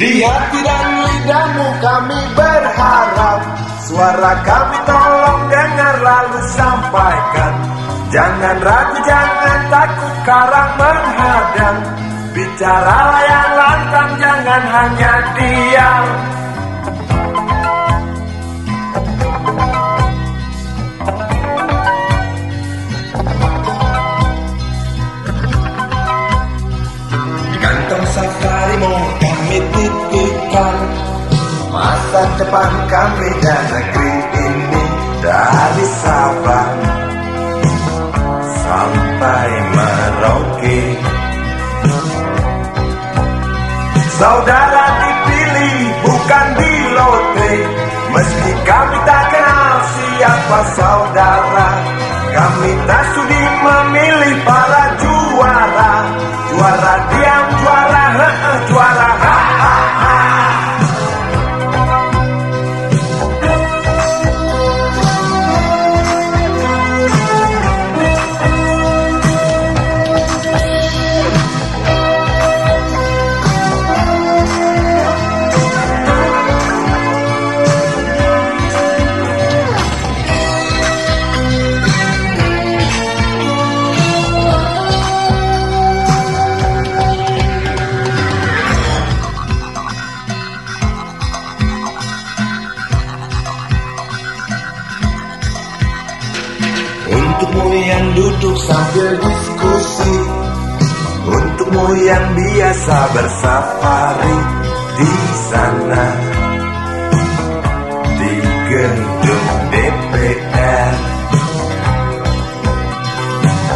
Di hati dan lidahmu kami berharap. Suara kami tolong dengar lalu sampaikan. Jangan ragu, jangan takut karang menghadang. Bicara yang lantang, jangan hanya diam Depan kami dan negeri ini Dari Sabang Sampai Merauke Saudara dipilih bukan di lotre Meski kami tak kenal siapa saudara Kami tak sudi memilih Untukmu yang duduk sambil diskusi. Untukmu yang biasa bersafari di sana. Di gedung DPR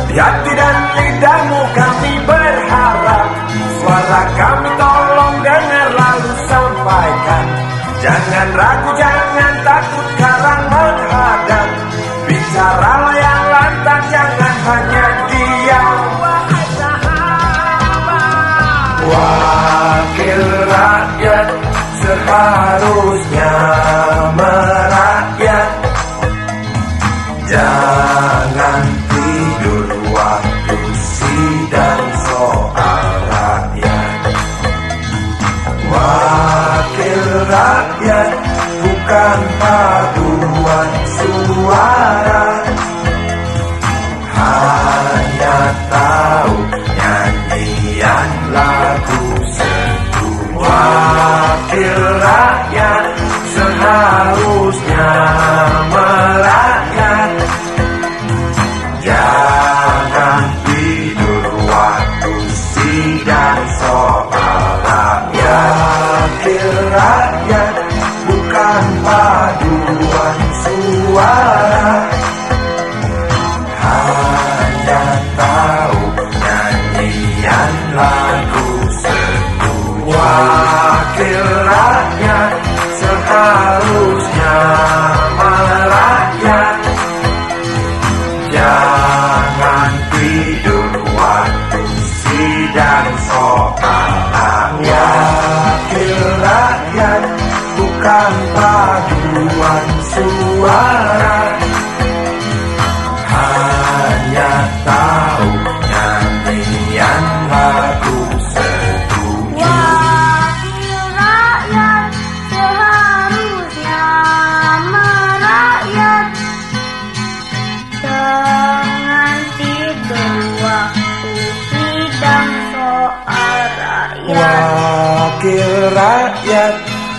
Di hati dan lidahmu kami berharap. Suara kami tolong dengar lalu sampaikan. Jangan ragu, Jangan tidur waktu sidang soal rakyat. Wakil rakyat bukan paduan suara. Hanya tahu nyanyian lagu setuju Wakil rakyat seharusnya lagu Wakil rakyat seharusnya merakyat. Jangan tidur waktu sidang soal Wakil rakyat bukan paduan suara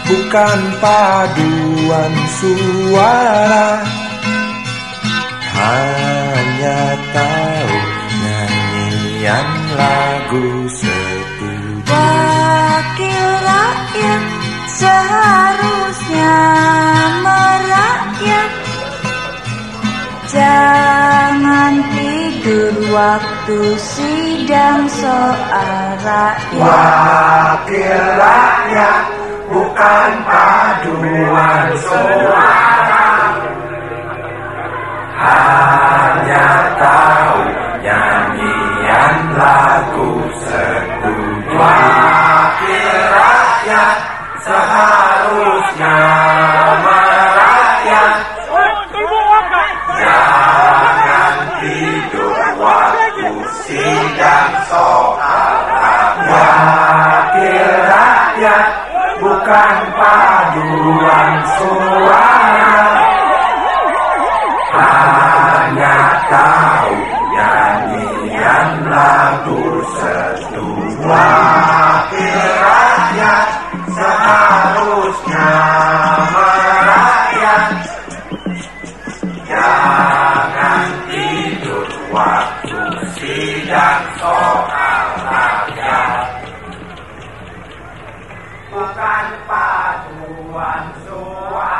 bukan paduan suara. Hanya tahu nyanyian lagu setuju. Wakil rakyat seharusnya merakyat. Jangan tidur waktu sidang soal rakyat. Wakil rakyat bukan paduan suara Hanya tahu nyanyian lagu bukan paduan suara